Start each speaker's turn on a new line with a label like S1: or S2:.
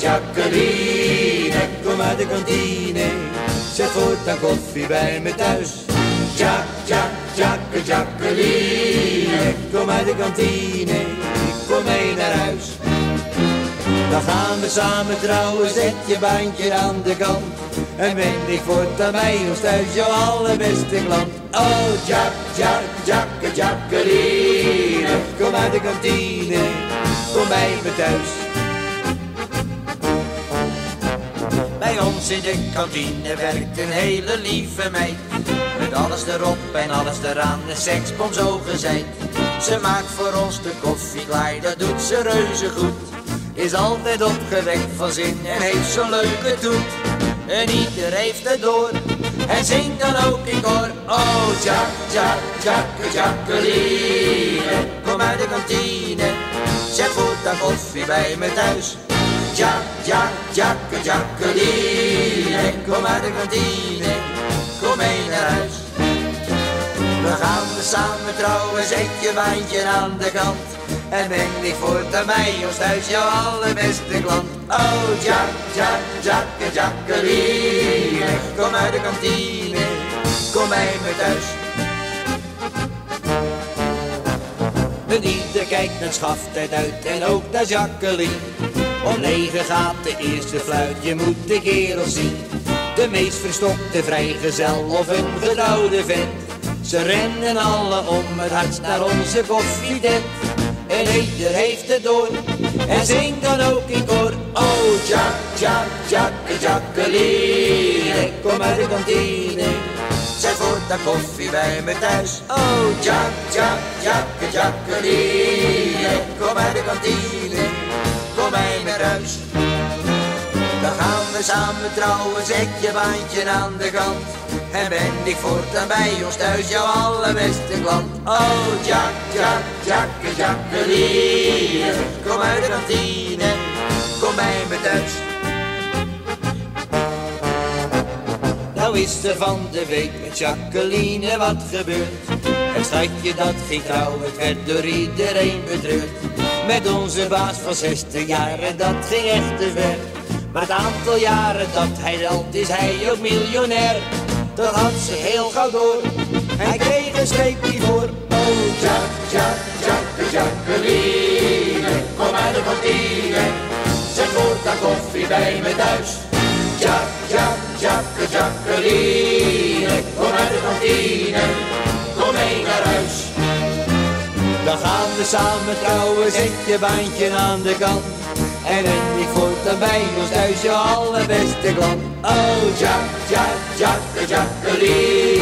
S1: Jacqueline, kom uit de kantine. Zet voortaan koffie bij me thuis. Jack, Jack, Jack, Jacqueline, kom uit de kantine. Kom mee naar huis. Dan gaan we samen trouwen, zet je bandje aan de kant. En ben ik voortaan bij ons thuis jouw allerbeste klant. Oh, Jack, Jack, Jack, Jacqueline, kom uit de kantine, kom bij me thuis. Bij ons in de kantine werkt een hele lieve meid. Met alles erop en alles eraan, een seksbom zo gezegd. Ze maakt voor ons de koffie klaar, dat doet ze reuze goed. Is altijd opgewekt van zin en heeft zo'n leuke toet. En ieder heeft het door en zingt dan ook in koor. Oh, Jack, Jack, Jack, Jacqueline, kom uit de kantine. Zet voortaan koffie bij me thuis. Jack, Jack, Jack, Jacqueline, kom uit de kantine. Kom mee naar huis. We gaan samen trouwen, zet je wijntje aan de kant. En ben ik voortaan mij ons thuis jouw allerbeste klant. Oh, Jack, Jack, Jack, Jacqueline, kom uit de kantine, kom bij me thuis. En ieder kijkt naar schaftijd uit en ook naar Jacqueline. Om negen gaat de eerste fluit, je moet de kerel zien. De meest verstokte vrijgezel of een getrouwde vent. Ze rennen alle om het hart naar onze koffietent. En ieder heeft het door en zingt dan ook in koor. Oh, Jack, Jack, Jack, Jacqueline, kom uit de kantine. Voortaan koffie bij me thuis. Oh, Jack, Jack, Jack, Jacqueline, kom uit de kantine. Kom bij me thuis. Dan gaan we samen trouwen, zet je baantje aan de kant. En ben ik voortaan bij ons thuis, jouw allerbeste klant. Oh, Jack, Jack, Jack, Jacqueline, kom uit de kantine, kom bij me thuis. Nou is er van de week met Jacqueline wat gebeurd. Het schatje dat ging trouwen, het werd door iedereen betreurd. Met onze baas van 60 jaar en dat ging echt te ver. Maar het aantal jaren dat hij telt is hij ook miljonair. Dat had ze heel gauw door, hij kreeg een streepje voor. Oh, Jack, Jack, Jacqueline, kom uit de kantine. Zet voortaan koffie bij me thuis. Jack, Jack, Jack, Jacqueline, kom uit de kantine, kom mee naar huis. Dan gaan we samen trouwen, zet je baantje aan de kant. En ik voortaan bij ons thuis, je allerbeste klant. Oh, Jack, Jack, Jack, Jacqueline,